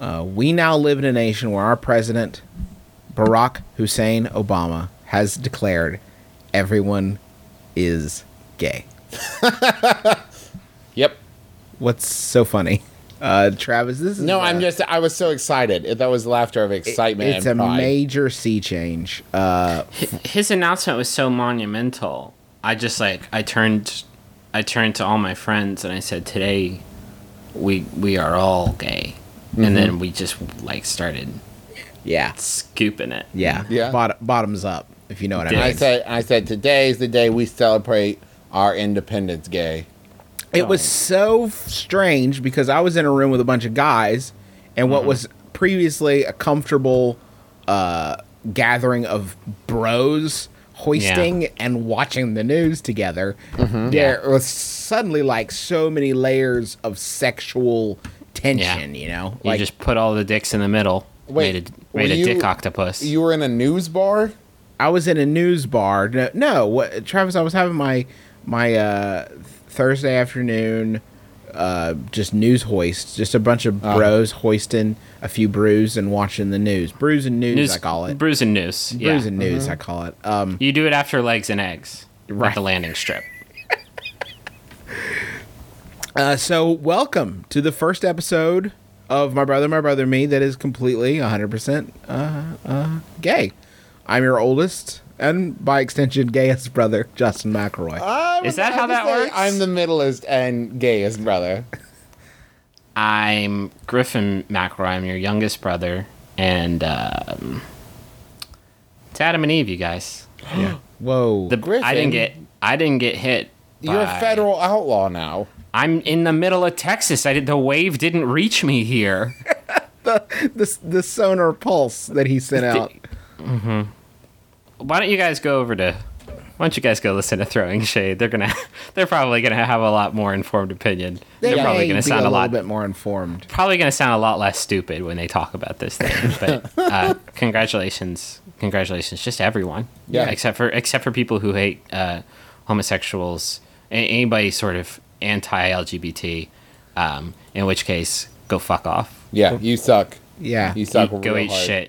Uh, we now live in a nation where our president, Barack Hussein Obama, has declared everyone is gay. Yep. What's so funny? Uh, Travis, this is No, I'm just. I was so excited. That was laughter of excitement. It's a pride. major sea change. Uh, his announcement was so monumental. I just like I turned I turned to all my friends and I said today we we are all gay. And then we just like started yeah, scooping it. yeah, Yeah. Bot- bottoms up, if you know what I mean. I said. I said today is the day we celebrate our Independence Day. It was so strange because I was in a room with a bunch of guys, and Mm-hmm. what was previously a comfortable uh, gathering of bros hoisting and watching the news together, Mm-hmm. there was suddenly like so many layers of sexual tension. You know, You just put all the dicks in the middle. Wait, made a, made a you- dick octopus. You were in a news bar. I was in a news bar. No, no what, Travis, I was having my my uh, Thursday afternoon uh, just news hoist, just a bunch of Uh-huh. bros hoisting a few brews and watching the news. Brews and news, news, I call it. Brews and news. Yeah. Brews and news, I call it. Um, you do it after legs and eggs. Right. At the landing strip. Uh, so welcome to the first episode of My Brother, My Brother, Me that is completely 100% uh, uh, gay. I'm your oldest and by extension gayest brother, Justin McElroy. I Is that how that works? I'm the middlest and gayest brother. I'm Griffin McElroy. I'm your youngest brother. And um, it's Adam and Eve, you guys. yeah. Whoa. The, Griffin? I didn't get I didn't get hit. You're a federal outlaw now. I'm in the middle of Texas. I did the wave didn't reach me here. the the sonar pulse that he sent out. Why don't you guys go over to why don't you guys go listen to Throwing Shade? They're gonna they're probably gonna have a lot more informed opinion. They're probably gonna sound a a little lot bit more informed. probably gonna sound a lot less stupid when they talk about this thing. But uh, congratulations, congratulations, just everyone. Yeah. Except for except for people who hate uh, homosexuals, anybody sort of anti-LGBT. Um, in which case, go fuck off. Yeah, you suck. Yeah. You suck go eat hard. shit.